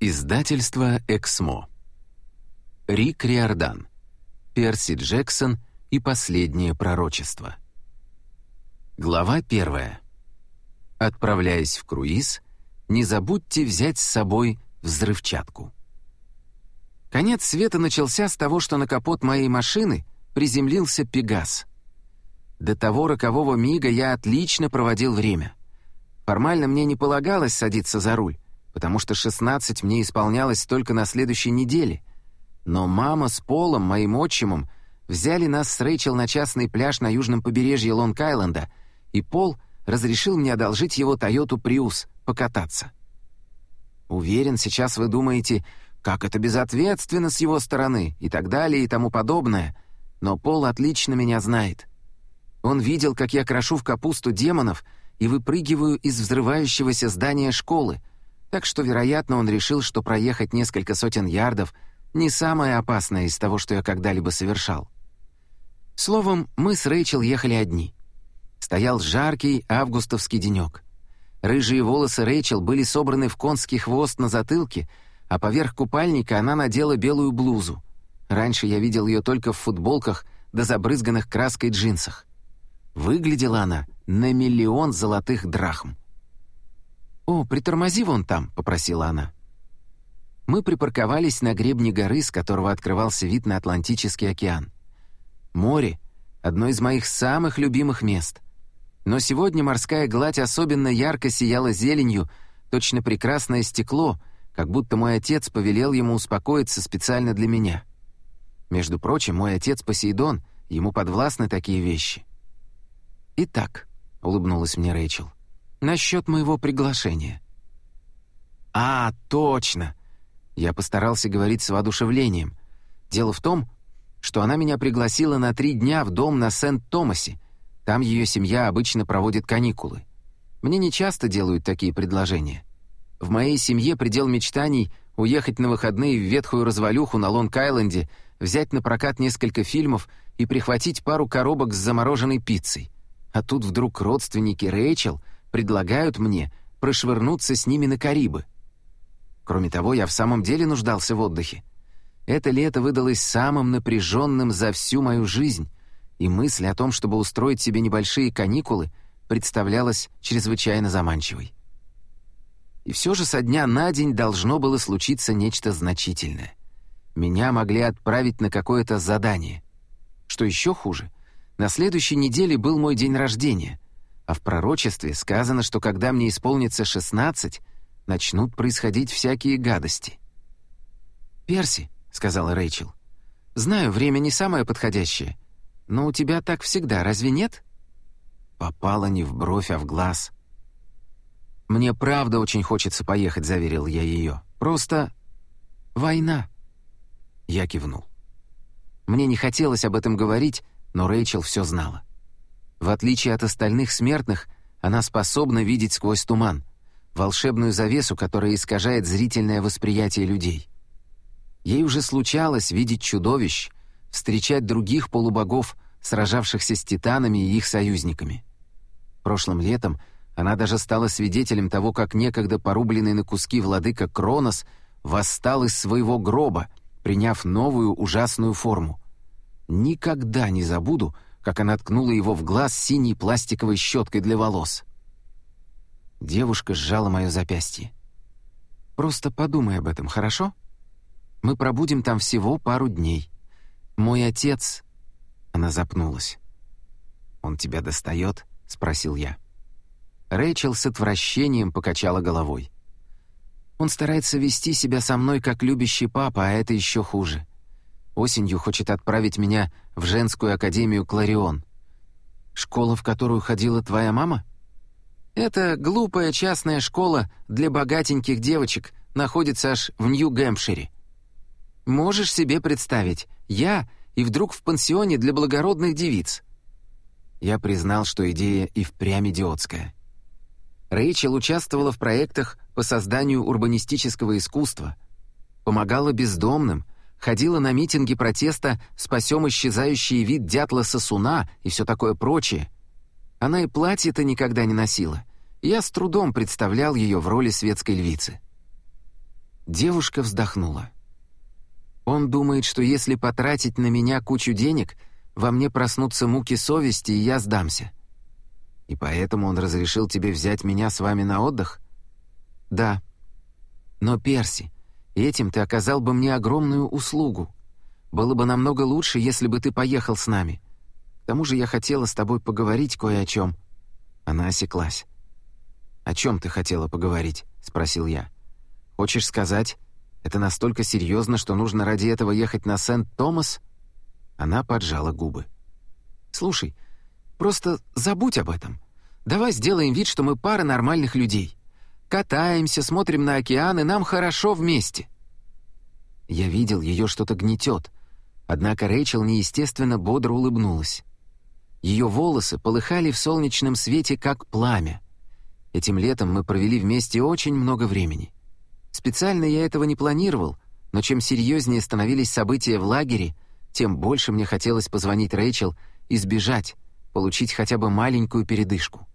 Издательство «Эксмо». Рик Риордан. Перси Джексон и последнее пророчество. Глава первая. Отправляясь в круиз, не забудьте взять с собой взрывчатку. Конец света начался с того, что на капот моей машины приземлился Пегас. До того рокового мига я отлично проводил время. Формально мне не полагалось садиться за руль, потому что 16 мне исполнялось только на следующей неделе. Но мама с Полом, моим отчимом, взяли нас с Рэйчел на частный пляж на южном побережье Лонг-Айленда, и Пол разрешил мне одолжить его Тойоту Приус покататься. Уверен, сейчас вы думаете, как это безответственно с его стороны и так далее и тому подобное, но Пол отлично меня знает. Он видел, как я крошу в капусту демонов и выпрыгиваю из взрывающегося здания школы, так что, вероятно, он решил, что проехать несколько сотен ярдов не самое опасное из того, что я когда-либо совершал. Словом, мы с Рэйчел ехали одни. Стоял жаркий августовский денек. Рыжие волосы Рэйчел были собраны в конский хвост на затылке, а поверх купальника она надела белую блузу. Раньше я видел ее только в футболках да забрызганных краской джинсах. Выглядела она на миллион золотых драхм. «О, притормози вон там», — попросила она. Мы припарковались на гребне горы, с которого открывался вид на Атлантический океан. Море — одно из моих самых любимых мест. Но сегодня морская гладь особенно ярко сияла зеленью, точно прекрасное стекло, как будто мой отец повелел ему успокоиться специально для меня. Между прочим, мой отец Посейдон, ему подвластны такие вещи. «Итак», — улыбнулась мне Рэйчел, насчет моего приглашения». «А, точно!» Я постарался говорить с воодушевлением. Дело в том, что она меня пригласила на три дня в дом на Сент-Томасе. Там ее семья обычно проводит каникулы. Мне не часто делают такие предложения. В моей семье предел мечтаний — уехать на выходные в ветхую развалюху на Лонг-Айленде, взять на прокат несколько фильмов и прихватить пару коробок с замороженной пиццей. А тут вдруг родственники Рэйчел — предлагают мне прошвырнуться с ними на Карибы. Кроме того, я в самом деле нуждался в отдыхе. Это лето выдалось самым напряженным за всю мою жизнь, и мысль о том, чтобы устроить себе небольшие каникулы, представлялась чрезвычайно заманчивой. И все же со дня на день должно было случиться нечто значительное. Меня могли отправить на какое-то задание. Что еще хуже, на следующей неделе был мой день рождения — а в пророчестве сказано, что когда мне исполнится шестнадцать, начнут происходить всякие гадости. «Перси», — сказала Рэйчел, — «знаю, время не самое подходящее, но у тебя так всегда, разве нет?» Попала не в бровь, а в глаз. «Мне правда очень хочется поехать», — заверил я ее. «Просто... война». Я кивнул. Мне не хотелось об этом говорить, но Рэйчел все знала. В отличие от остальных смертных, она способна видеть сквозь туман, волшебную завесу, которая искажает зрительное восприятие людей. Ей уже случалось видеть чудовищ, встречать других полубогов, сражавшихся с титанами и их союзниками. Прошлым летом она даже стала свидетелем того, как некогда порубленный на куски владыка Кронос восстал из своего гроба, приняв новую ужасную форму. Никогда не забуду, как она ткнула его в глаз синей пластиковой щеткой для волос. Девушка сжала мое запястье. «Просто подумай об этом, хорошо? Мы пробудем там всего пару дней. Мой отец...» Она запнулась. «Он тебя достает?» — спросил я. Рэйчел с отвращением покачала головой. «Он старается вести себя со мной как любящий папа, а это еще хуже. Осенью хочет отправить меня в женскую академию «Кларион». Школа, в которую ходила твоя мама? Это глупая частная школа для богатеньких девочек, находится аж в Нью-Гэмпшире. Можешь себе представить, я и вдруг в пансионе для благородных девиц. Я признал, что идея и впрямь идиотская. Рэйчел участвовала в проектах по созданию урбанистического искусства, помогала бездомным — ходила на митинги протеста «Спасем исчезающий вид дятла сосуна» и все такое прочее. Она и платье-то никогда не носила. Я с трудом представлял ее в роли светской львицы. Девушка вздохнула. Он думает, что если потратить на меня кучу денег, во мне проснутся муки совести, и я сдамся. И поэтому он разрешил тебе взять меня с вами на отдых? Да. Но, Перси, этим ты оказал бы мне огромную услугу. Было бы намного лучше, если бы ты поехал с нами. К тому же я хотела с тобой поговорить кое о чем. Она осеклась. «О чем ты хотела поговорить?» — спросил я. «Хочешь сказать, это настолько серьезно, что нужно ради этого ехать на Сент-Томас?» Она поджала губы. «Слушай, просто забудь об этом. Давай сделаем вид, что мы пара нормальных людей. Катаемся, смотрим на океан, и нам хорошо вместе». Я видел, ее что-то гнетет, однако Рэйчел неестественно бодро улыбнулась. Ее волосы полыхали в солнечном свете, как пламя. Этим летом мы провели вместе очень много времени. Специально я этого не планировал, но чем серьезнее становились события в лагере, тем больше мне хотелось позвонить Рэйчел и сбежать, получить хотя бы маленькую передышку.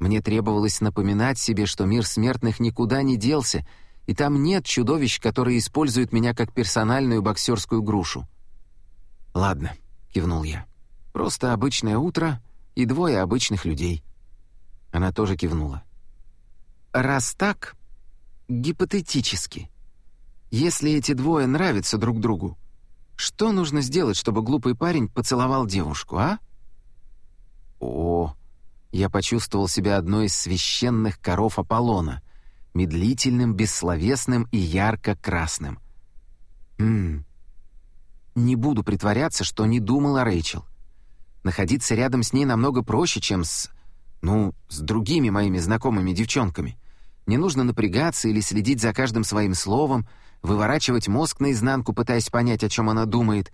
Мне требовалось напоминать себе, что мир смертных никуда не делся, и там нет чудовищ, которые используют меня как персональную боксерскую грушу. «Ладно», — кивнул я. «Просто обычное утро и двое обычных людей». Она тоже кивнула. «Раз так, гипотетически, если эти двое нравятся друг другу, что нужно сделать, чтобы глупый парень поцеловал девушку, а?» «О, я почувствовал себя одной из священных коров Аполлона, медлительным, бессловесным и ярко-красным. Ммм. Не буду притворяться, что не думал о Рэйчел. Находиться рядом с ней намного проще, чем с... ну, с другими моими знакомыми девчонками. Не нужно напрягаться или следить за каждым своим словом, выворачивать мозг наизнанку, пытаясь понять, о чем она думает.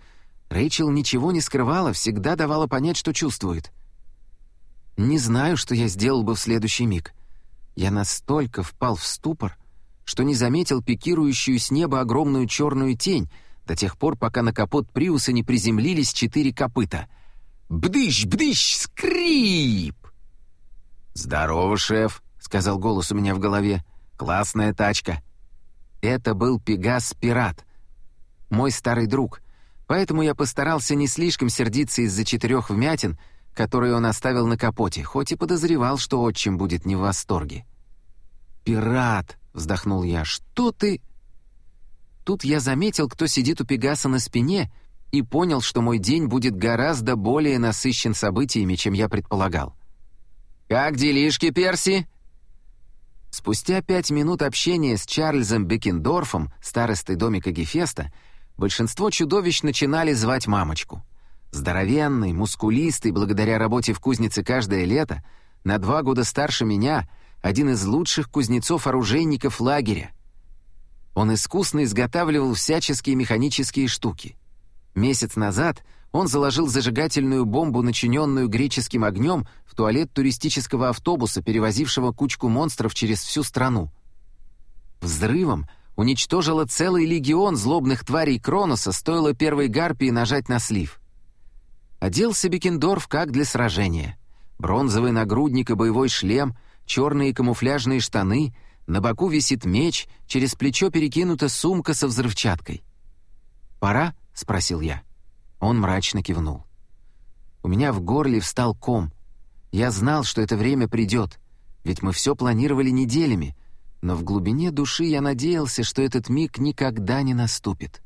Рэйчел ничего не скрывала, всегда давала понять, что чувствует. Не знаю, что я сделал бы в следующий миг. Я настолько впал в ступор, что не заметил пикирующую с неба огромную черную тень до тех пор, пока на капот Приуса не приземлились четыре копыта. «Бдыщ, бдыщ, скрип!» «Здорово, шеф», — сказал голос у меня в голове. «Классная тачка». Это был Пегас-пират, мой старый друг, поэтому я постарался не слишком сердиться из-за четырех вмятин, который он оставил на капоте, хоть и подозревал, что отчим будет не в восторге. «Пират!» — вздохнул я. «Что ты...» Тут я заметил, кто сидит у Пегаса на спине, и понял, что мой день будет гораздо более насыщен событиями, чем я предполагал. «Как делишки, Перси?» Спустя пять минут общения с Чарльзом Бекендорфом, старостой домика Гефеста, большинство чудовищ начинали звать мамочку — Здоровенный, мускулистый, благодаря работе в кузнице каждое лето, на два года старше меня, один из лучших кузнецов-оружейников лагеря. Он искусно изготавливал всяческие механические штуки. Месяц назад он заложил зажигательную бомбу, начиненную греческим огнем, в туалет туристического автобуса, перевозившего кучку монстров через всю страну. Взрывом уничтожила целый легион злобных тварей Кроноса, стоило первой гарпии нажать на слив — Оделся Бекендорф как для сражения. Бронзовый нагрудник и боевой шлем, черные камуфляжные штаны, на боку висит меч, через плечо перекинута сумка со взрывчаткой. «Пора?» — спросил я. Он мрачно кивнул. У меня в горле встал ком. Я знал, что это время придет, ведь мы все планировали неделями, но в глубине души я надеялся, что этот миг никогда не наступит.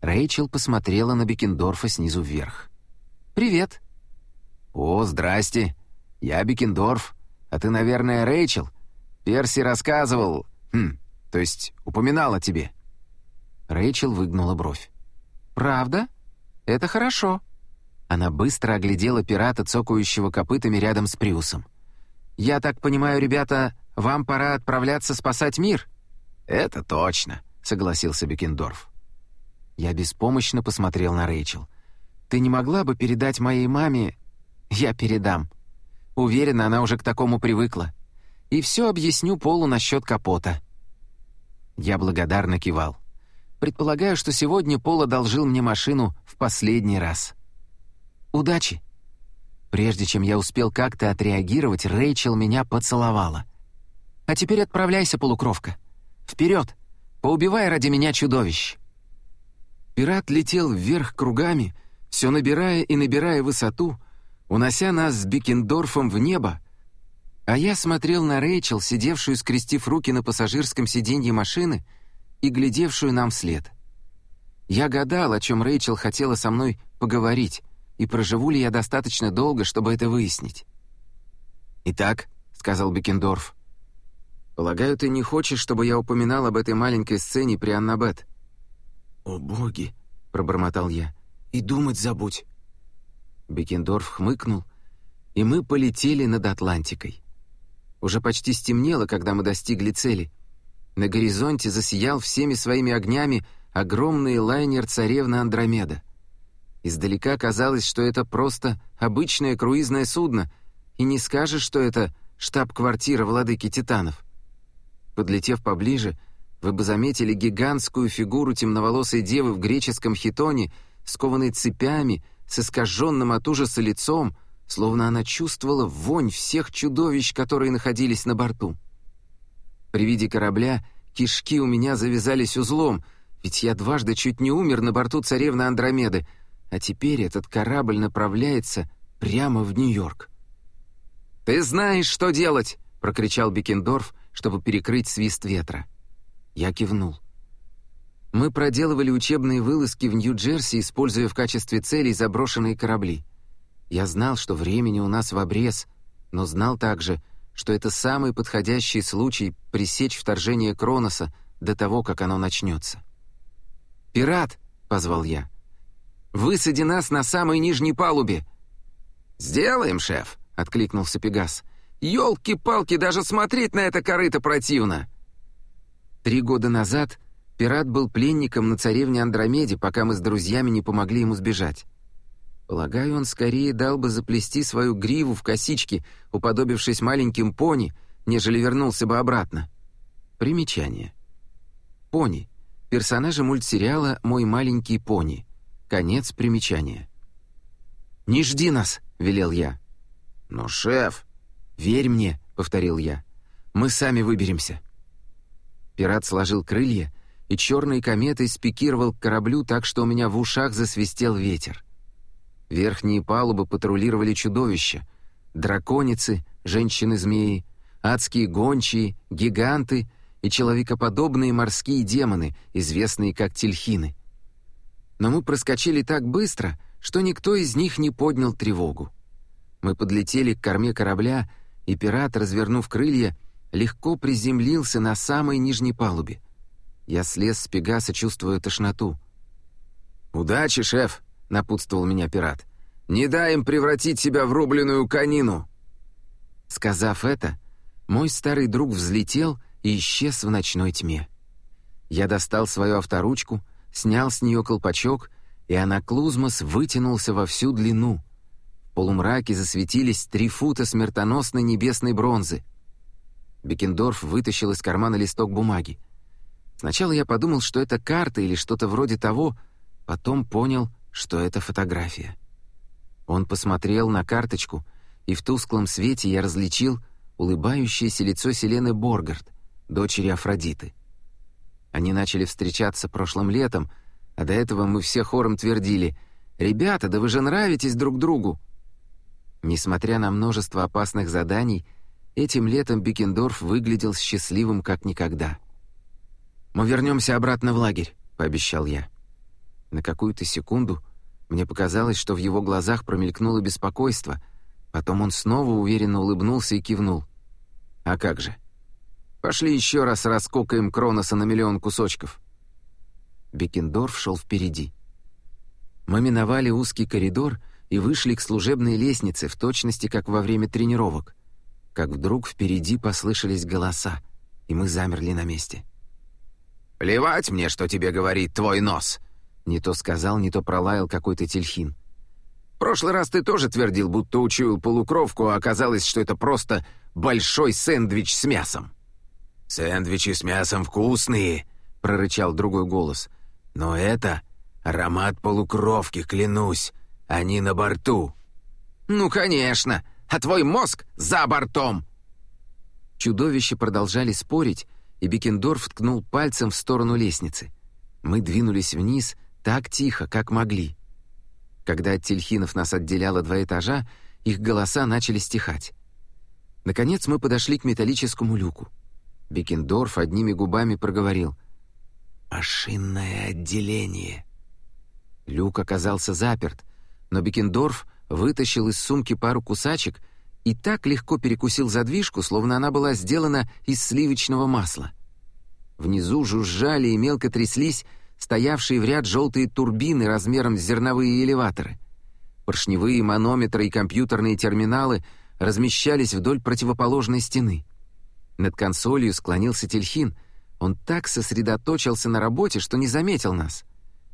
Рэйчел посмотрела на Бекендорфа снизу вверх. «Привет». «О, здрасте. Я Бекендорф. А ты, наверное, Рэйчел. Перси рассказывал... Хм, то есть упоминал о тебе». Рэйчел выгнула бровь. «Правда? Это хорошо». Она быстро оглядела пирата, цокающего копытами рядом с Приусом. «Я так понимаю, ребята, вам пора отправляться спасать мир?» «Это точно», — согласился Бекендорф. Я беспомощно посмотрел на Рэйчел. Ты не могла бы передать моей маме...» «Я передам. Уверена, она уже к такому привыкла. И все объясню Полу насчет капота». Я благодарно кивал. Предполагаю, что сегодня Пол одолжил мне машину в последний раз. «Удачи!» Прежде чем я успел как-то отреагировать, Рэйчел меня поцеловала. «А теперь отправляйся, полукровка. Вперед! Поубивай ради меня чудовищ!» Пират летел вверх кругами, все набирая и набирая высоту, унося нас с Бикендорфом в небо, а я смотрел на Рэйчел, сидевшую, скрестив руки на пассажирском сиденье машины и глядевшую нам вслед. Я гадал, о чем Рэйчел хотела со мной поговорить, и проживу ли я достаточно долго, чтобы это выяснить. «Итак», — сказал Бекендорф, — «полагаю, ты не хочешь, чтобы я упоминал об этой маленькой сцене при Аннабет?» «О, боги!» — пробормотал я. «И думать забудь!» Бекендорф хмыкнул, и мы полетели над Атлантикой. Уже почти стемнело, когда мы достигли цели. На горизонте засиял всеми своими огнями огромный лайнер царевна Андромеда. Издалека казалось, что это просто обычное круизное судно, и не скажешь, что это штаб-квартира владыки Титанов. Подлетев поближе, вы бы заметили гигантскую фигуру темноволосой девы в греческом хитоне, скованной цепями, с искаженным от ужаса лицом, словно она чувствовала вонь всех чудовищ, которые находились на борту. При виде корабля кишки у меня завязались узлом, ведь я дважды чуть не умер на борту царевны Андромеды, а теперь этот корабль направляется прямо в Нью-Йорк. «Ты знаешь, что делать!» — прокричал Бекендорф, чтобы перекрыть свист ветра. Я кивнул. Мы проделывали учебные вылазки в Нью-Джерси, используя в качестве целей заброшенные корабли. Я знал, что времени у нас в обрез, но знал также, что это самый подходящий случай пресечь вторжение Кроноса до того, как оно начнется. «Пират!» — позвал я. «Высади нас на самой нижней палубе!» «Сделаем, шеф!» — откликнулся Пегас. «Елки-палки, даже смотреть на это корыто противно!» Три года назад пират был пленником на царевне Андромеде, пока мы с друзьями не помогли ему сбежать. Полагаю, он скорее дал бы заплести свою гриву в косички, уподобившись маленьким пони, нежели вернулся бы обратно. Примечание. Пони. Персонажи мультсериала «Мой маленький пони». Конец примечания. «Не жди нас», — велел я. «Но, шеф...» «Верь мне», — повторил я. «Мы сами выберемся». Пират сложил крылья, и черной кометой спикировал к кораблю так, что у меня в ушах засвистел ветер. Верхние палубы патрулировали чудовища. Драконицы, женщины-змеи, адские гончие, гиганты и человекоподобные морские демоны, известные как тельхины. Но мы проскочили так быстро, что никто из них не поднял тревогу. Мы подлетели к корме корабля, и пират, развернув крылья, легко приземлился на самой нижней палубе. Я слез с Пегаса, чувствуя тошноту. «Удачи, шеф!» напутствовал меня пират. «Не дай им превратить себя в рубленную конину!» Сказав это, мой старый друг взлетел и исчез в ночной тьме. Я достал свою авторучку, снял с нее колпачок, и анаклузмос вытянулся во всю длину. В полумраке засветились три фута смертоносной небесной бронзы. Бекендорф вытащил из кармана листок бумаги. Сначала я подумал, что это карта или что-то вроде того, потом понял, что это фотография. Он посмотрел на карточку, и в тусклом свете я различил улыбающееся лицо Селены Боргард, дочери Афродиты. Они начали встречаться прошлым летом, а до этого мы все хором твердили «Ребята, да вы же нравитесь друг другу!» Несмотря на множество опасных заданий, этим летом Бикендорф выглядел счастливым как никогда. «Мы вернемся обратно в лагерь», — пообещал я. На какую-то секунду мне показалось, что в его глазах промелькнуло беспокойство, потом он снова уверенно улыбнулся и кивнул. «А как же? Пошли еще раз раскокаем Кроноса на миллион кусочков». Бекендорф шел впереди. Мы миновали узкий коридор и вышли к служебной лестнице, в точности как во время тренировок. Как вдруг впереди послышались голоса, и мы замерли на месте. «Плевать мне, что тебе говорит твой нос!» Не то сказал, не то пролаял какой-то тельхин. «В прошлый раз ты тоже твердил, будто учуял полукровку, а оказалось, что это просто большой сэндвич с мясом». «Сэндвичи с мясом вкусные», — прорычал другой голос. «Но это аромат полукровки, клянусь. Они на борту». «Ну, конечно, а твой мозг за бортом!» Чудовища продолжали спорить, и Бекендорф ткнул пальцем в сторону лестницы. Мы двинулись вниз так тихо, как могли. Когда от тельхинов нас отделяло два этажа, их голоса начали стихать. Наконец мы подошли к металлическому люку. Бекендорф одними губами проговорил «Машинное отделение». Люк оказался заперт, но Бекендорф вытащил из сумки пару кусачек и так легко перекусил задвижку, словно она была сделана из сливочного масла. Внизу жужжали и мелко тряслись стоявшие в ряд желтые турбины размером с зерновые элеваторы. Поршневые манометры и компьютерные терминалы размещались вдоль противоположной стены. Над консолью склонился Тельхин. Он так сосредоточился на работе, что не заметил нас.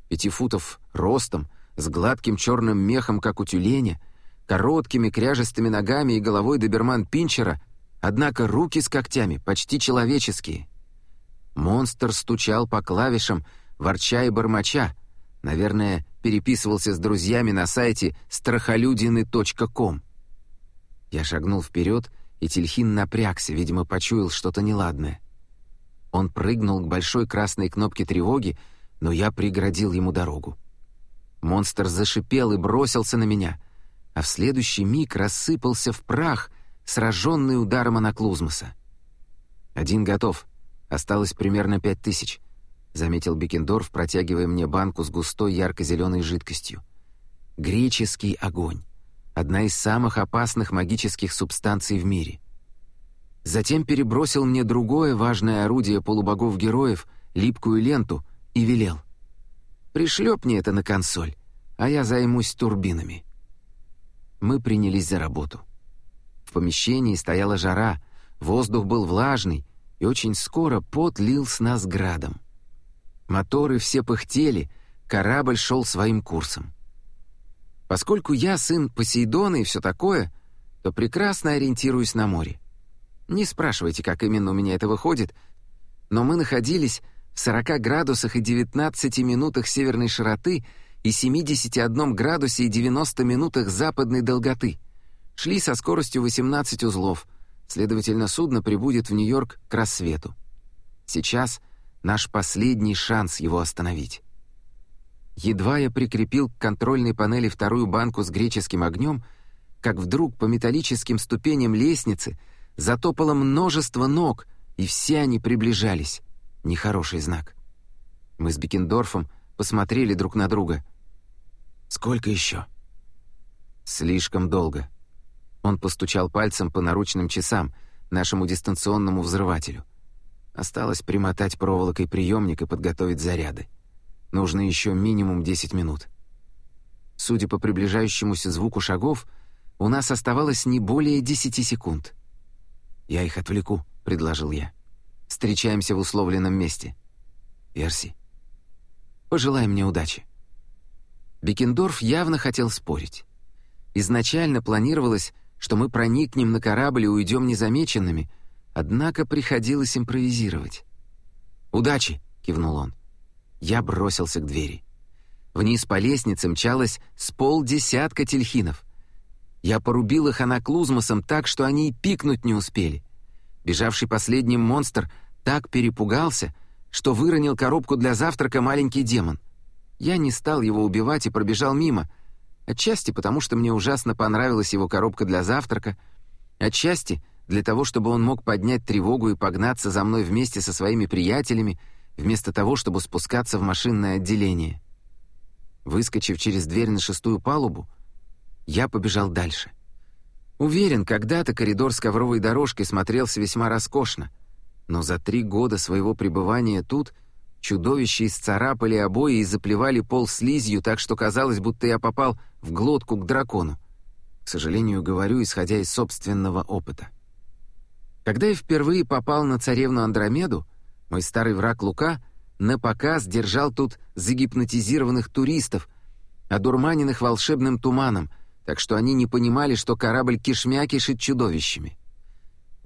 Пяти футов ростом, с гладким черным мехом, как у тюленя, короткими кряжестыми ногами и головой доберман-пинчера, однако руки с когтями почти человеческие. Монстр стучал по клавишам, ворча и бормоча. Наверное, переписывался с друзьями на сайте страхолюдины.ком. Я шагнул вперед, и Тельхин напрягся, видимо, почуял что-то неладное. Он прыгнул к большой красной кнопке тревоги, но я преградил ему дорогу. Монстр зашипел и бросился на меня, а в следующий миг рассыпался в прах, сраженный ударом анаклузмоса. «Один готов. Осталось примерно пять тысяч», — заметил Бекендорф, протягивая мне банку с густой ярко-зеленой жидкостью. «Греческий огонь. Одна из самых опасных магических субстанций в мире». Затем перебросил мне другое важное орудие полубогов-героев, липкую ленту, и велел. «Пришлепни это на консоль, а я займусь турбинами». Мы принялись за работу. В помещении стояла жара, воздух был влажный, и очень скоро пот лил с нас градом. Моторы все пыхтели, корабль шел своим курсом. Поскольку я сын Посейдона и все такое, то прекрасно ориентируюсь на море. Не спрашивайте, как именно у меня это выходит, но мы находились в 40 градусах и 19 минутах северной широты и 71 градусе и 90 минутах западной долготы. Шли со скоростью 18 узлов, следовательно, судно прибудет в Нью-Йорк к рассвету. Сейчас наш последний шанс его остановить. Едва я прикрепил к контрольной панели вторую банку с греческим огнем, как вдруг по металлическим ступеням лестницы затопало множество ног, и все они приближались. Нехороший знак. Мы с Бекендорфом посмотрели друг на друга. «Сколько еще?» «Слишком долго». Он постучал пальцем по наручным часам, нашему дистанционному взрывателю. Осталось примотать проволокой приемник и подготовить заряды. Нужно еще минимум 10 минут. Судя по приближающемуся звуку шагов, у нас оставалось не более 10 секунд. «Я их отвлеку», — предложил я. Встречаемся в условленном месте. Перси. Пожелай мне удачи. Бекендорф явно хотел спорить. Изначально планировалось, что мы проникнем на корабль и уйдем незамеченными, однако приходилось импровизировать. «Удачи!» — кивнул он. Я бросился к двери. Вниз по лестнице мчалось с полдесятка тельхинов. Я порубил их анаклузмосом так, что они и пикнуть не успели. Бежавший последним монстр так перепугался, что выронил коробку для завтрака маленький демон. Я не стал его убивать и пробежал мимо, отчасти потому, что мне ужасно понравилась его коробка для завтрака, отчасти для того, чтобы он мог поднять тревогу и погнаться за мной вместе со своими приятелями, вместо того, чтобы спускаться в машинное отделение. Выскочив через дверь на шестую палубу, я побежал дальше. Уверен, когда-то коридор с ковровой дорожкой смотрелся весьма роскошно, но за три года своего пребывания тут чудовища исцарапали обои и заплевали пол слизью, так что казалось, будто я попал в глотку к дракону. К сожалению, говорю, исходя из собственного опыта. Когда я впервые попал на царевну Андромеду, мой старый враг Лука на показ держал тут загипнотизированных туристов, одурманенных волшебным туманом, так что они не понимали, что корабль кишмя кишит чудовищами.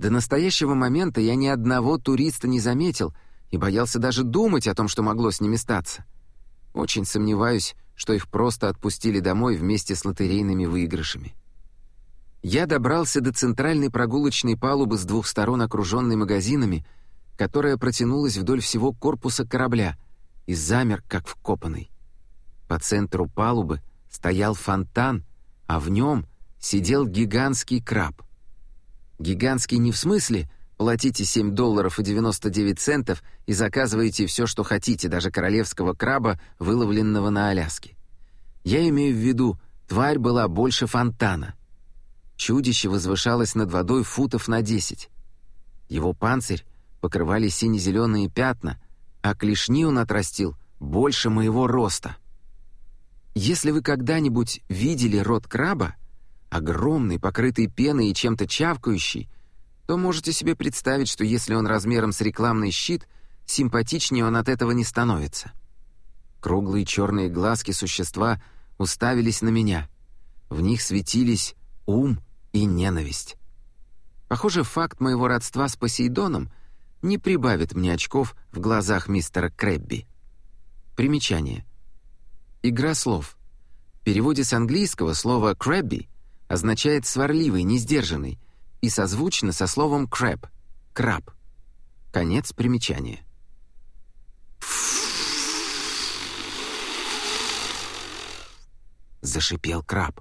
До настоящего момента я ни одного туриста не заметил и боялся даже думать о том, что могло с ними статься. Очень сомневаюсь, что их просто отпустили домой вместе с лотерейными выигрышами. Я добрался до центральной прогулочной палубы с двух сторон, окруженной магазинами, которая протянулась вдоль всего корпуса корабля и замер, как вкопанный. По центру палубы стоял фонтан, а в нем сидел гигантский краб. Гигантский не в смысле «платите 7 долларов и 99 центов и заказываете все, что хотите, даже королевского краба, выловленного на Аляске». Я имею в виду, тварь была больше фонтана. Чудище возвышалось над водой футов на 10. Его панцирь покрывали сине-зеленые пятна, а клешни он отрастил больше моего роста. Если вы когда-нибудь видели рот краба, огромный, покрытый пеной и чем-то чавкающий, то можете себе представить, что если он размером с рекламный щит, симпатичнее он от этого не становится. Круглые черные глазки существа уставились на меня. В них светились ум и ненависть. Похоже, факт моего родства с Посейдоном не прибавит мне очков в глазах мистера Крэбби. Примечание. Игра слов. В переводе с английского слово «крабби» означает «сварливый», «несдержанный» и созвучно со словом «crab» — «краб». Конец примечания. Зашипел краб.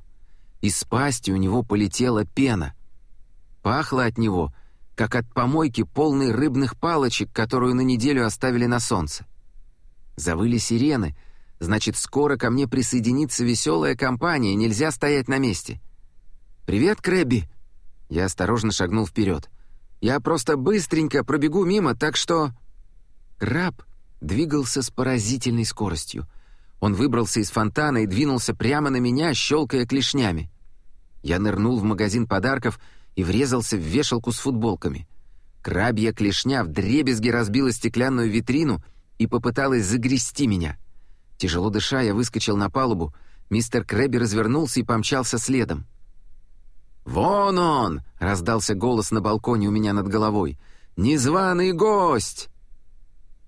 Из пасти у него полетела пена. Пахло от него, как от помойки полной рыбных палочек, которую на неделю оставили на солнце. Завыли сирены — Значит, скоро ко мне присоединится веселая компания, нельзя стоять на месте. «Привет, Крэбби!» Я осторожно шагнул вперед. «Я просто быстренько пробегу мимо, так что...» Краб двигался с поразительной скоростью. Он выбрался из фонтана и двинулся прямо на меня, щелкая клешнями. Я нырнул в магазин подарков и врезался в вешалку с футболками. Крабья клешня вдребезги разбила стеклянную витрину и попыталась загрести меня — Тяжело дыша, я выскочил на палубу. Мистер Крэбби развернулся и помчался следом. «Вон он!» — раздался голос на балконе у меня над головой. «Незваный гость!»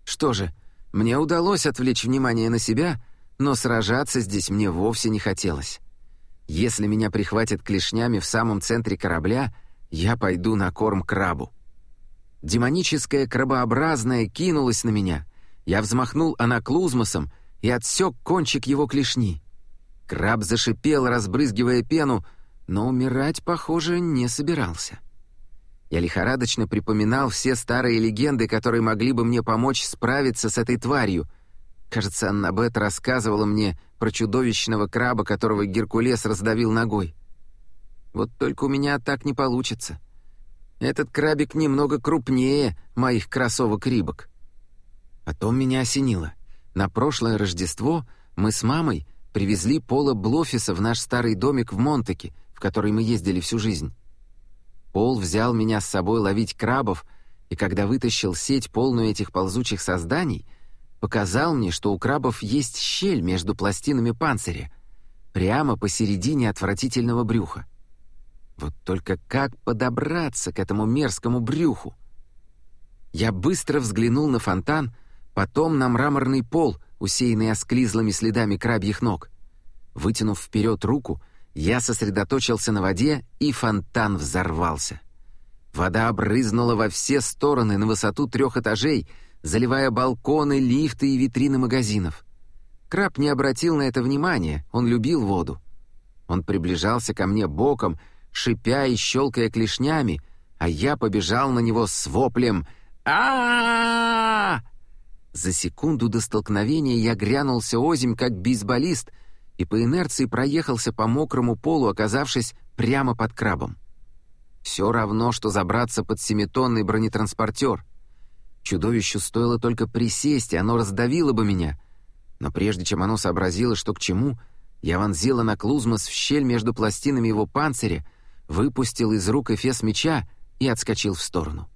Что же, мне удалось отвлечь внимание на себя, но сражаться здесь мне вовсе не хотелось. Если меня прихватят клешнями в самом центре корабля, я пойду на корм крабу. Демоническое крабообразное кинулось на меня. Я взмахнул анаклузмосом — и отсек кончик его клешни. Краб зашипел, разбрызгивая пену, но умирать, похоже, не собирался. Я лихорадочно припоминал все старые легенды, которые могли бы мне помочь справиться с этой тварью. Кажется, Аннабет рассказывала мне про чудовищного краба, которого Геркулес раздавил ногой. Вот только у меня так не получится. Этот крабик немного крупнее моих кроссовок-рибок. Потом меня осенило — на прошлое Рождество мы с мамой привезли Пола Блофиса в наш старый домик в Монтеке, в который мы ездили всю жизнь. Пол взял меня с собой ловить крабов, и когда вытащил сеть, полную этих ползучих созданий, показал мне, что у крабов есть щель между пластинами панциря, прямо посередине отвратительного брюха. Вот только как подобраться к этому мерзкому брюху? Я быстро взглянул на фонтан — потом на мраморный пол, усеянный осклизлыми следами крабьих ног. Вытянув вперед руку, я сосредоточился на воде, и фонтан взорвался. Вода обрызнула во все стороны на высоту трех этажей, заливая балконы, лифты и витрины магазинов. Краб не обратил на это внимания, он любил воду. Он приближался ко мне боком, шипя и щелкая клешнями, а я побежал на него с воплем а, -а, -а, -а за секунду до столкновения я грянулся озимь, как бейсболист, и по инерции проехался по мокрому полу, оказавшись прямо под крабом. Все равно, что забраться под семитонный бронетранспортер. Чудовищу стоило только присесть, и оно раздавило бы меня. Но прежде чем оно сообразило, что к чему, я вонзила на Клузмас в щель между пластинами его панциря, выпустил из рук эфес меча и отскочил в сторону.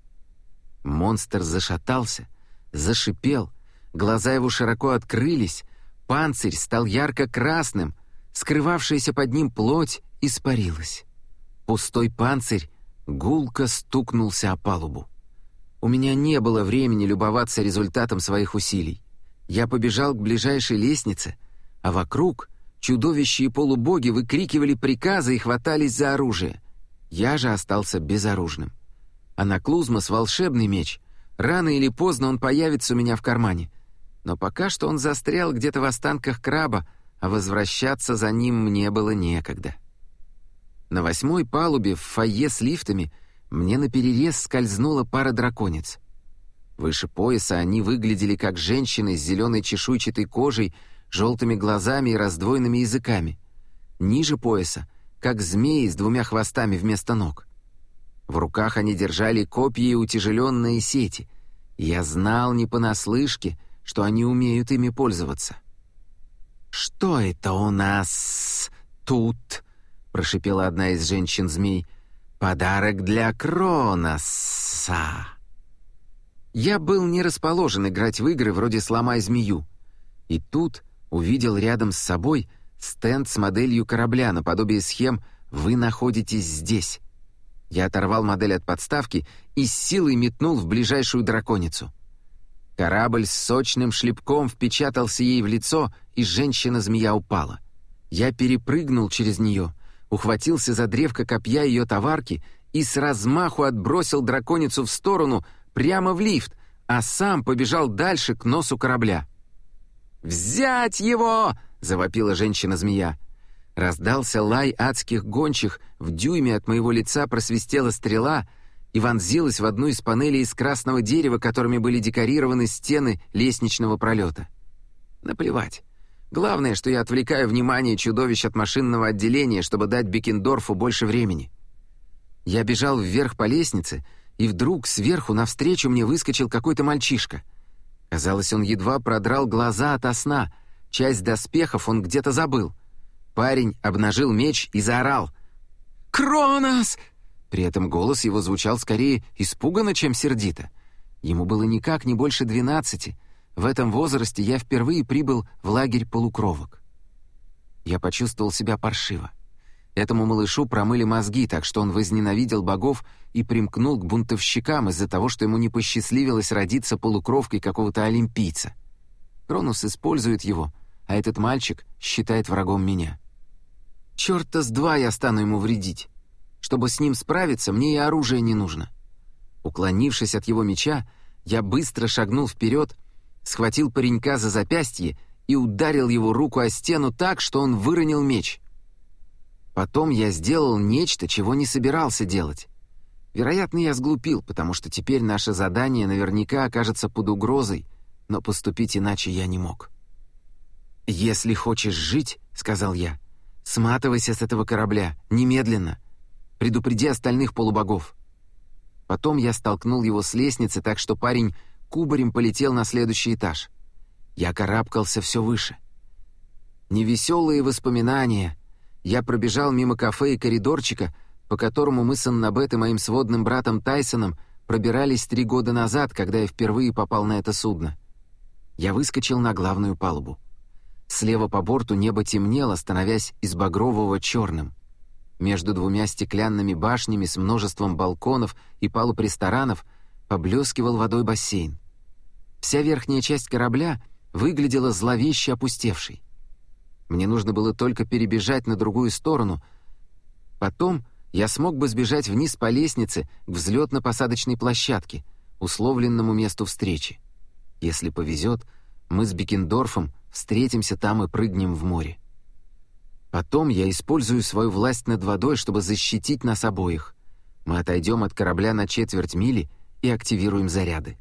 Монстр зашатался — зашипел, глаза его широко открылись, панцирь стал ярко-красным, скрывавшаяся под ним плоть испарилась. Пустой панцирь гулко стукнулся о палубу. У меня не было времени любоваться результатом своих усилий. Я побежал к ближайшей лестнице, а вокруг чудовища и полубоги выкрикивали приказы и хватались за оружие. Я же остался безоружным. А на Клузмас волшебный меч Рано или поздно он появится у меня в кармане. Но пока что он застрял где-то в останках краба, а возвращаться за ним мне было некогда. На восьмой палубе в фойе с лифтами мне наперерез скользнула пара драконец. Выше пояса они выглядели как женщины с зеленой чешуйчатой кожей, желтыми глазами и раздвоенными языками. Ниже пояса — как змеи с двумя хвостами вместо ног. В руках они держали копья и утяжеленные сети. Я знал не понаслышке, что они умеют ими пользоваться. «Что это у нас тут?» — прошипела одна из женщин-змей. «Подарок для Кроноса!» Я был не расположен играть в игры вроде «Сломай змею». И тут увидел рядом с собой стенд с моделью корабля наподобие схем «Вы находитесь здесь». Я оторвал модель от подставки и с силой метнул в ближайшую драконицу. Корабль с сочным шлепком впечатался ей в лицо, и женщина-змея упала. Я перепрыгнул через нее, ухватился за древко копья ее товарки и с размаху отбросил драконицу в сторону, прямо в лифт, а сам побежал дальше к носу корабля. «Взять его!» — завопила женщина-змея. Раздался лай адских гончих, в дюйме от моего лица просвистела стрела и вонзилась в одну из панелей из красного дерева, которыми были декорированы стены лестничного пролета. Наплевать. Главное, что я отвлекаю внимание чудовищ от машинного отделения, чтобы дать Бекендорфу больше времени. Я бежал вверх по лестнице, и вдруг сверху навстречу мне выскочил какой-то мальчишка. Казалось, он едва продрал глаза ото сна, часть доспехов он где-то забыл. Парень обнажил меч и заорал. «Кронос!» При этом голос его звучал скорее испуганно, чем сердито. Ему было никак не больше двенадцати — в этом возрасте я впервые прибыл в лагерь полукровок. Я почувствовал себя паршиво. Этому малышу промыли мозги, так что он возненавидел богов и примкнул к бунтовщикам из-за того, что ему не посчастливилось родиться полукровкой какого-то олимпийца. Кронус использует его, а этот мальчик считает врагом меня. Чёрта с два я стану ему вредить. Чтобы с ним справиться, мне и оружие не нужно. Уклонившись от его меча, я быстро шагнул вперед схватил паренька за запястье и ударил его руку о стену так, что он выронил меч. Потом я сделал нечто, чего не собирался делать. Вероятно, я сглупил, потому что теперь наше задание наверняка окажется под угрозой, но поступить иначе я не мог. «Если хочешь жить, — сказал я, — сматывайся с этого корабля, немедленно. Предупреди остальных полубогов». Потом я столкнул его с лестницы так, что парень кубарем полетел на следующий этаж. Я карабкался все выше. Невеселые воспоминания. Я пробежал мимо кафе и коридорчика, по которому мы с Аннабет и моим сводным братом Тайсоном пробирались три года назад, когда я впервые попал на это судно. Я выскочил на главную палубу. Слева по борту небо темнело, становясь из багрового черным. Между двумя стеклянными башнями с множеством балконов и палуб ресторанов — поблескивал водой бассейн. Вся верхняя часть корабля выглядела зловеще опустевшей. Мне нужно было только перебежать на другую сторону. Потом я смог бы сбежать вниз по лестнице к взлетно-посадочной площадке, условленному месту встречи. Если повезет, мы с Бекендорфом встретимся там и прыгнем в море. Потом я использую свою власть над водой, чтобы защитить нас обоих. Мы отойдем от корабля на четверть мили и активируем заряды.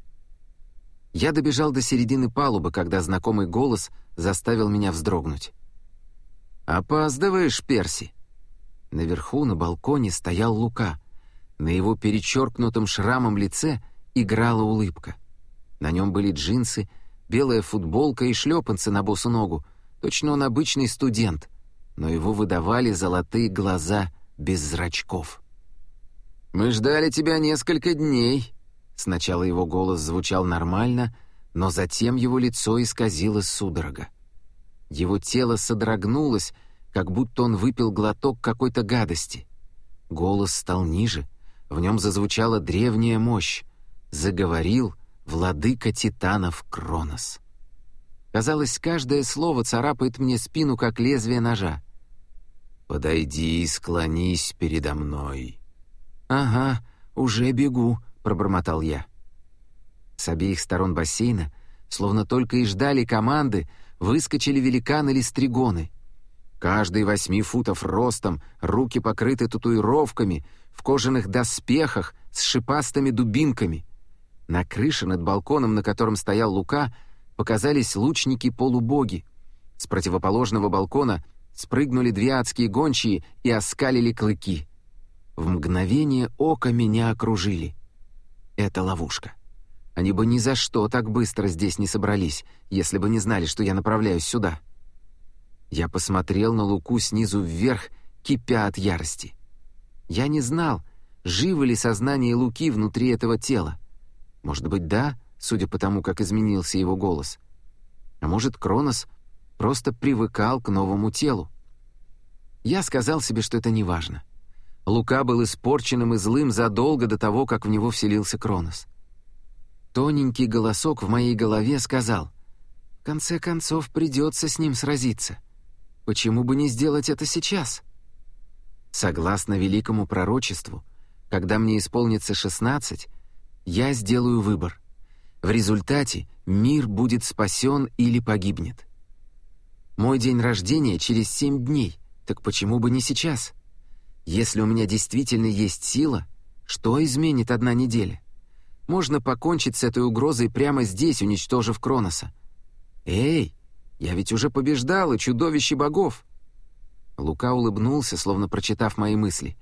Я добежал до середины палубы, когда знакомый голос заставил меня вздрогнуть. «Опаздываешь, Перси!» Наверху на балконе стоял Лука. На его перечеркнутом шрамом лице играла улыбка. На нем были джинсы, белая футболка и шлепанцы на босу ногу. Точно он обычный студент, но его выдавали золотые глаза без зрачков. «Мы ждали тебя несколько дней», Сначала его голос звучал нормально, но затем его лицо исказило судорога. Его тело содрогнулось, как будто он выпил глоток какой-то гадости. Голос стал ниже, в нем зазвучала древняя мощь. Заговорил владыка титанов Кронос. Казалось, каждое слово царапает мне спину, как лезвие ножа. «Подойди и склонись передо мной». «Ага, уже бегу», пробормотал я. С обеих сторон бассейна, словно только и ждали команды, выскочили великаны-листригоны. Каждый восьми футов ростом, руки покрыты татуировками, в кожаных доспехах с шипастыми дубинками. На крыше над балконом, на котором стоял Лука, показались лучники-полубоги. С противоположного балкона спрыгнули две адские гончие и оскалили клыки. В мгновение ока меня окружили. Это ловушка. Они бы ни за что так быстро здесь не собрались, если бы не знали, что я направляюсь сюда. Я посмотрел на Луку снизу вверх, кипя от ярости. Я не знал, живо ли сознание Луки внутри этого тела. Может быть, да, судя по тому, как изменился его голос. А может, Кронос просто привыкал к новому телу. Я сказал себе, что это не важно. Лука был испорченным и злым задолго до того, как в него вселился Кронос. Тоненький голосок в моей голове сказал, «В конце концов, придется с ним сразиться. Почему бы не сделать это сейчас?» Согласно великому пророчеству, когда мне исполнится 16, я сделаю выбор. В результате мир будет спасен или погибнет. Мой день рождения через семь дней, так почему бы не сейчас? Если у меня действительно есть сила, что изменит одна неделя? Можно покончить с этой угрозой прямо здесь, уничтожив Кроноса. «Эй, я ведь уже побеждал и чудовище богов!» Лука улыбнулся, словно прочитав мои мысли.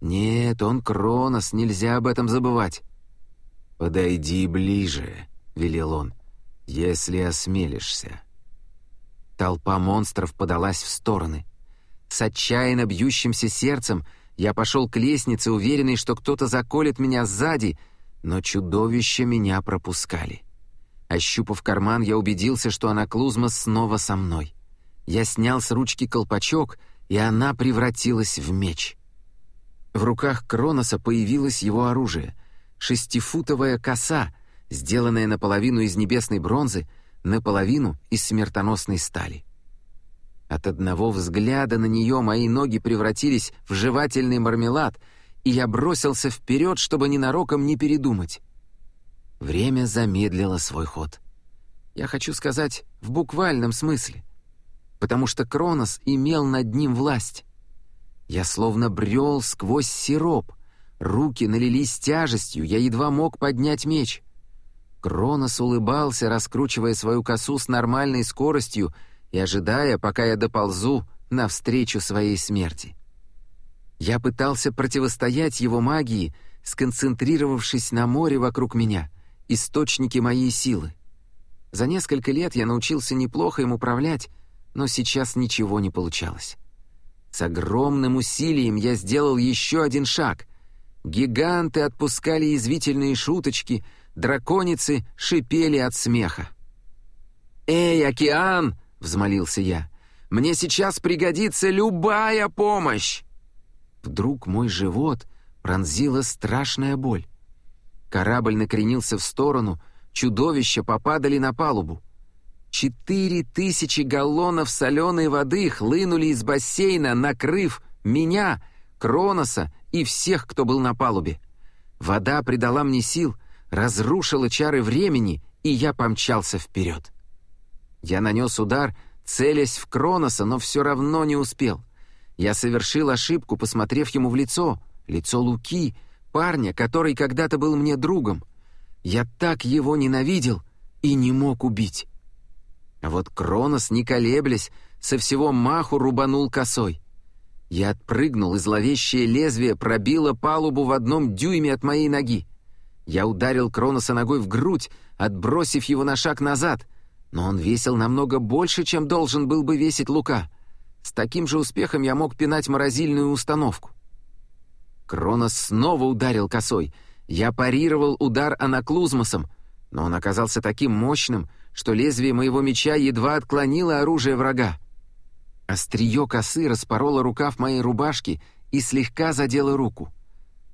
«Нет, он Кронос, нельзя об этом забывать». «Подойди ближе», — велел он, — «если осмелишься». Толпа монстров подалась в стороны. С отчаянно бьющимся сердцем я пошел к лестнице, уверенный, что кто-то заколет меня сзади — но чудовища меня пропускали. Ощупав карман, я убедился, что анаклузма снова со мной. Я снял с ручки колпачок, и она превратилась в меч. В руках Кроноса появилось его оружие — шестифутовая коса, сделанная наполовину из небесной бронзы, наполовину из смертоносной стали. От одного взгляда на нее мои ноги превратились в жевательный мармелад — и я бросился вперед, чтобы ненароком не передумать. Время замедлило свой ход. Я хочу сказать, в буквальном смысле. Потому что Кронос имел над ним власть. Я словно брел сквозь сироп. Руки налились тяжестью, я едва мог поднять меч. Кронос улыбался, раскручивая свою косу с нормальной скоростью и ожидая, пока я доползу навстречу своей смерти. Я пытался противостоять его магии, сконцентрировавшись на море вокруг меня, источнике моей силы. За несколько лет я научился неплохо им управлять, но сейчас ничего не получалось. С огромным усилием я сделал еще один шаг. Гиганты отпускали извительные шуточки, драконицы шипели от смеха. «Эй, океан!» — взмолился я. «Мне сейчас пригодится любая помощь!» Вдруг мой живот пронзила страшная боль. Корабль накренился в сторону, чудовища попадали на палубу. Четыре тысячи галлонов соленой воды хлынули из бассейна, накрыв меня, Кроноса и всех, кто был на палубе. Вода придала мне сил, разрушила чары времени, и я помчался вперед. Я нанес удар, целясь в Кроноса, но все равно не успел. Я совершил ошибку, посмотрев ему в лицо, лицо Луки, парня, который когда-то был мне другом. Я так его ненавидел и не мог убить. А вот Кронос, не колеблясь, со всего маху рубанул косой. Я отпрыгнул, и зловещее лезвие пробило палубу в одном дюйме от моей ноги. Я ударил Кроноса ногой в грудь, отбросив его на шаг назад, но он весил намного больше, чем должен был бы весить Лука — с таким же успехом я мог пинать морозильную установку. Кронос снова ударил косой. Я парировал удар анаклузмосом, но он оказался таким мощным, что лезвие моего меча едва отклонило оружие врага. Острие косы распороло рукав моей рубашки и слегка задело руку.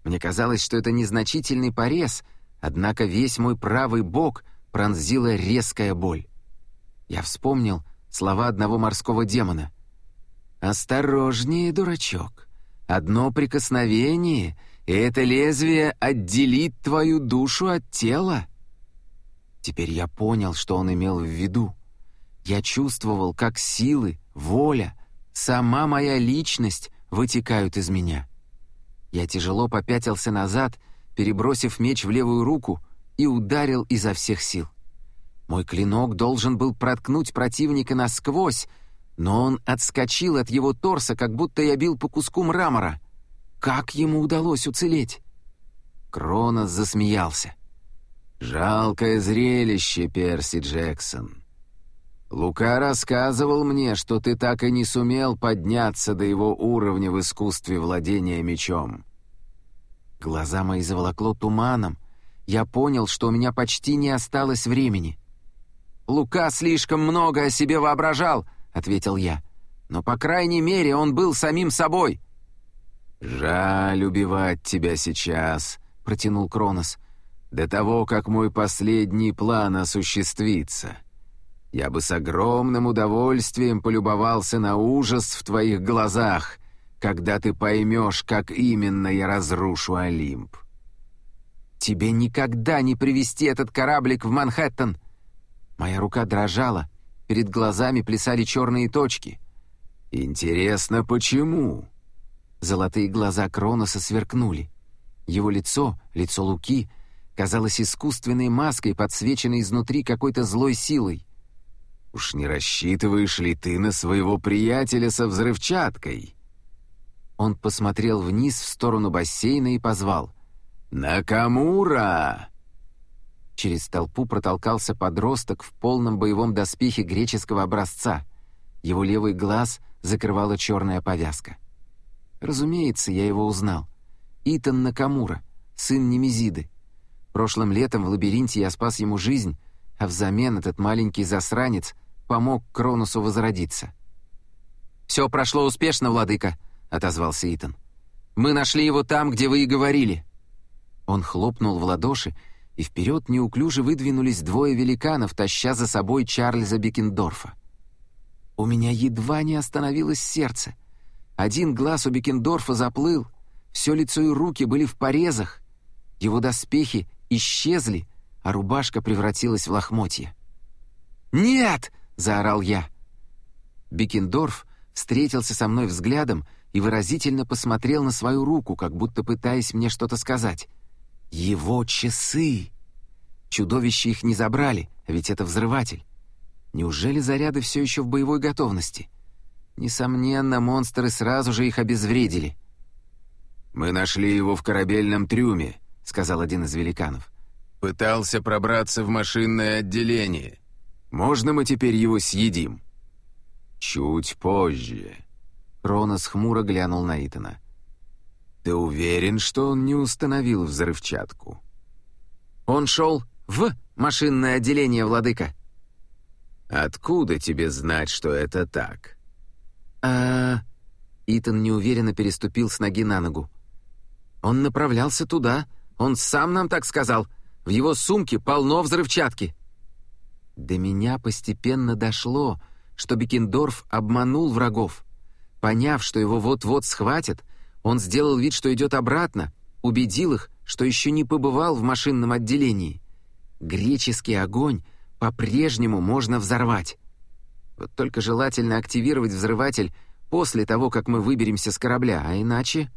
Мне казалось, что это незначительный порез, однако весь мой правый бок пронзила резкая боль. Я вспомнил слова одного морского демона. «Осторожнее, дурачок. Одно прикосновение, и это лезвие отделит твою душу от тела». Теперь я понял, что он имел в виду. Я чувствовал, как силы, воля, сама моя личность вытекают из меня. Я тяжело попятился назад, перебросив меч в левую руку, и ударил изо всех сил. Мой клинок должен был проткнуть противника насквозь, но он отскочил от его торса, как будто я бил по куску мрамора. Как ему удалось уцелеть? Кронос засмеялся. «Жалкое зрелище, Перси Джексон. Лука рассказывал мне, что ты так и не сумел подняться до его уровня в искусстве владения мечом». Глаза мои заволокло туманом. Я понял, что у меня почти не осталось времени. «Лука слишком много о себе воображал», — ответил я. «Но, по крайней мере, он был самим собой». «Жаль убивать тебя сейчас», — протянул Кронос до того, как мой последний план осуществится. Я бы с огромным удовольствием полюбовался на ужас в твоих глазах, когда ты поймешь, как именно я разрушу Олимп. Тебе никогда не привести этот кораблик в Манхэттен. Моя рука дрожала, перед глазами плясали черные точки. Интересно, почему? Золотые глаза Кроноса сверкнули. Его лицо, лицо Луки — казалась искусственной маской, подсвеченной изнутри какой-то злой силой. «Уж не рассчитываешь ли ты на своего приятеля со взрывчаткой?» Он посмотрел вниз в сторону бассейна и позвал. «Накамура!» Через толпу протолкался подросток в полном боевом доспехе греческого образца. Его левый глаз закрывала черная повязка. Разумеется, я его узнал. Итан Накамура, сын Немезиды. Прошлым летом в лабиринте я спас ему жизнь, а взамен этот маленький засранец помог Кронусу возродиться. «Все прошло успешно, владыка», — отозвался Итан. «Мы нашли его там, где вы и говорили». Он хлопнул в ладоши, и вперед неуклюже выдвинулись двое великанов, таща за собой Чарльза Бекендорфа. У меня едва не остановилось сердце. Один глаз у Бекендорфа заплыл, все лицо и руки были в порезах, его доспехи исчезли, а рубашка превратилась в лохмотье. «Нет!» — заорал я. Бекендорф встретился со мной взглядом и выразительно посмотрел на свою руку, как будто пытаясь мне что-то сказать. «Его часы!» Чудовища их не забрали, ведь это взрыватель. Неужели заряды все еще в боевой готовности? Несомненно, монстры сразу же их обезвредили. «Мы нашли его в корабельном трюме», — сказал один из великанов. «Пытался пробраться в машинное отделение. Можно мы теперь его съедим?» «Чуть позже». Ронос хмуро глянул на Итана. «Ты уверен, что он не установил взрывчатку?» «Он шел в машинное отделение, владыка». «Откуда тебе знать, что это так?» «А...» Итан неуверенно переступил с ноги на ногу. «Он направлялся туда, он сам нам так сказал. В его сумке полно взрывчатки». До меня постепенно дошло, что Бекендорф обманул врагов. Поняв, что его вот-вот схватят, он сделал вид, что идет обратно, убедил их, что еще не побывал в машинном отделении. Греческий огонь по-прежнему можно взорвать. Вот только желательно активировать взрыватель после того, как мы выберемся с корабля, а иначе...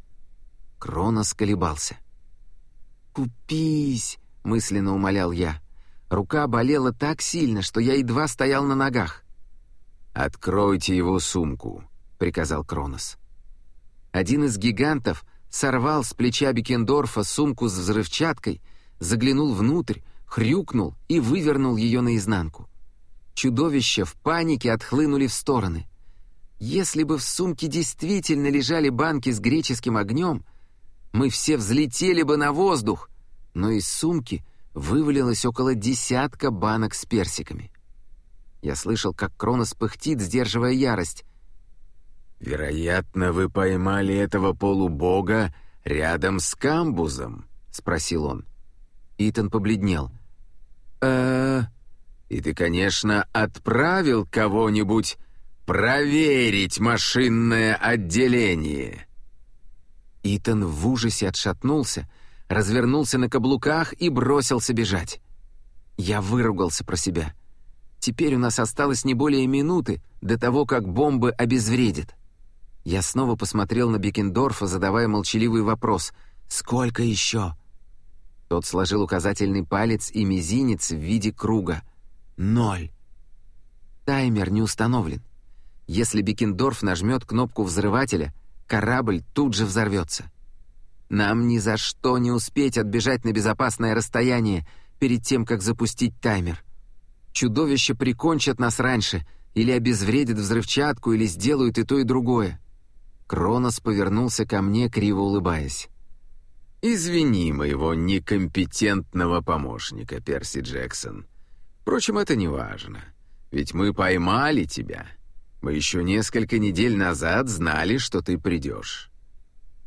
Кронос колебался. «Купись!» — мысленно умолял я. Рука болела так сильно, что я едва стоял на ногах. «Откройте его сумку», — приказал Кронос. Один из гигантов сорвал с плеча Бекендорфа сумку с взрывчаткой, заглянул внутрь, хрюкнул и вывернул ее наизнанку. Чудовища в панике отхлынули в стороны. Если бы в сумке действительно лежали банки с греческим огнем — мы все взлетели бы на воздух, но из сумки вывалилось около десятка банок с персиками. Я слышал, как Кронос пыхтит, сдерживая ярость. «Вероятно, вы поймали этого полубога рядом с камбузом?» — спросил он. Итан побледнел. э И ты, конечно, отправил кого-нибудь проверить машинное отделение?» Итан в ужасе отшатнулся, развернулся на каблуках и бросился бежать. Я выругался про себя. Теперь у нас осталось не более минуты до того, как бомбы обезвредят. Я снова посмотрел на Бекендорфа, задавая молчаливый вопрос «Сколько еще?». Тот сложил указательный палец и мизинец в виде круга. «Ноль». Таймер не установлен. Если Бекендорф нажмет кнопку взрывателя, корабль тут же взорвется. Нам ни за что не успеть отбежать на безопасное расстояние перед тем, как запустить таймер. Чудовища прикончат нас раньше, или обезвредят взрывчатку, или сделают и то, и другое. Кронос повернулся ко мне, криво улыбаясь. «Извини моего некомпетентного помощника, Перси Джексон. Впрочем, это не важно, ведь мы поймали тебя. Мы еще несколько недель назад знали, что ты придешь».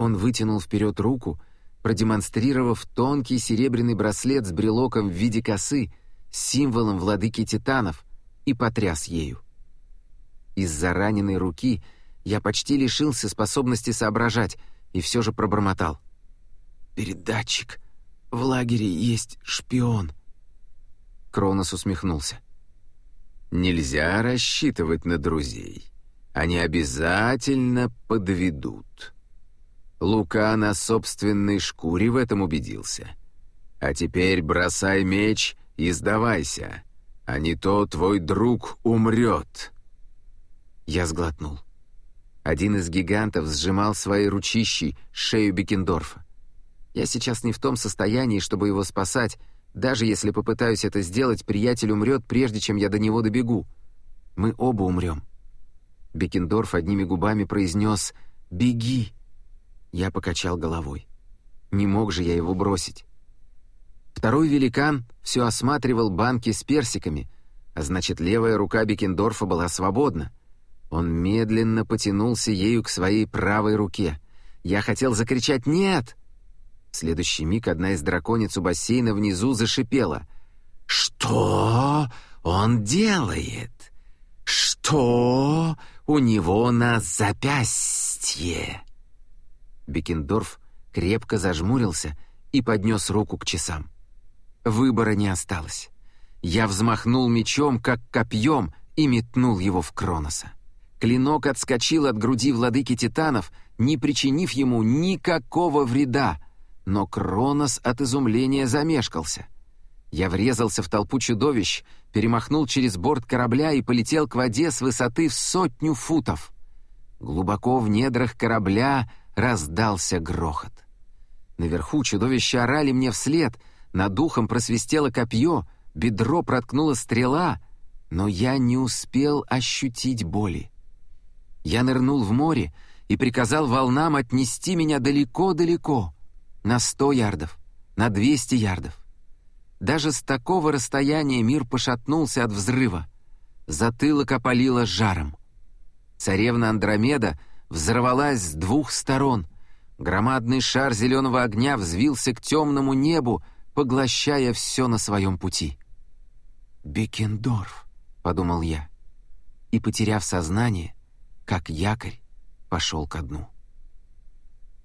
Он вытянул вперед руку, продемонстрировав тонкий серебряный браслет с брелоком в виде косы, символом владыки титанов, и потряс ею. Из-за раненой руки я почти лишился способности соображать и все же пробормотал. «Передатчик. В лагере есть шпион». Кронос усмехнулся. «Нельзя рассчитывать на друзей. Они обязательно подведут». Лука на собственной шкуре в этом убедился. А теперь бросай меч и сдавайся, а не то твой друг умрет». Я сглотнул. Один из гигантов сжимал свои ручищи шею Бекендорфа. Я сейчас не в том состоянии, чтобы его спасать, даже если попытаюсь это сделать, приятель умрет, прежде чем я до него добегу. Мы оба умрем. Бекендорф одними губами произнес «Беги!». Я покачал головой. Не мог же я его бросить. Второй великан все осматривал банки с персиками, а значит, левая рука Бекендорфа была свободна. Он медленно потянулся ею к своей правой руке. Я хотел закричать «Нет!». В следующий миг одна из драконец у бассейна внизу зашипела. «Что он делает? Что у него на запястье?» Бекендорф крепко зажмурился и поднес руку к часам. Выбора не осталось. Я взмахнул мечом, как копьем, и метнул его в Кроноса. Клинок отскочил от груди владыки титанов, не причинив ему никакого вреда, но Кронос от изумления замешкался. Я врезался в толпу чудовищ, перемахнул через борт корабля и полетел к воде с высоты в сотню футов. Глубоко в недрах корабля раздался грохот. Наверху чудовища орали мне вслед — над духом просвистело копье, бедро проткнула стрела, но я не успел ощутить боли. Я нырнул в море и приказал волнам отнести меня далеко-далеко, на сто ярдов, на двести ярдов. Даже с такого расстояния мир пошатнулся от взрыва. Затылок опалило жаром. Царевна Андромеда взорвалась с двух сторон. Громадный шар зеленого огня взвился к темному небу, поглощая все на своем пути. «Бекендорф», — подумал я, и, потеряв сознание, как якорь, пошел ко дну.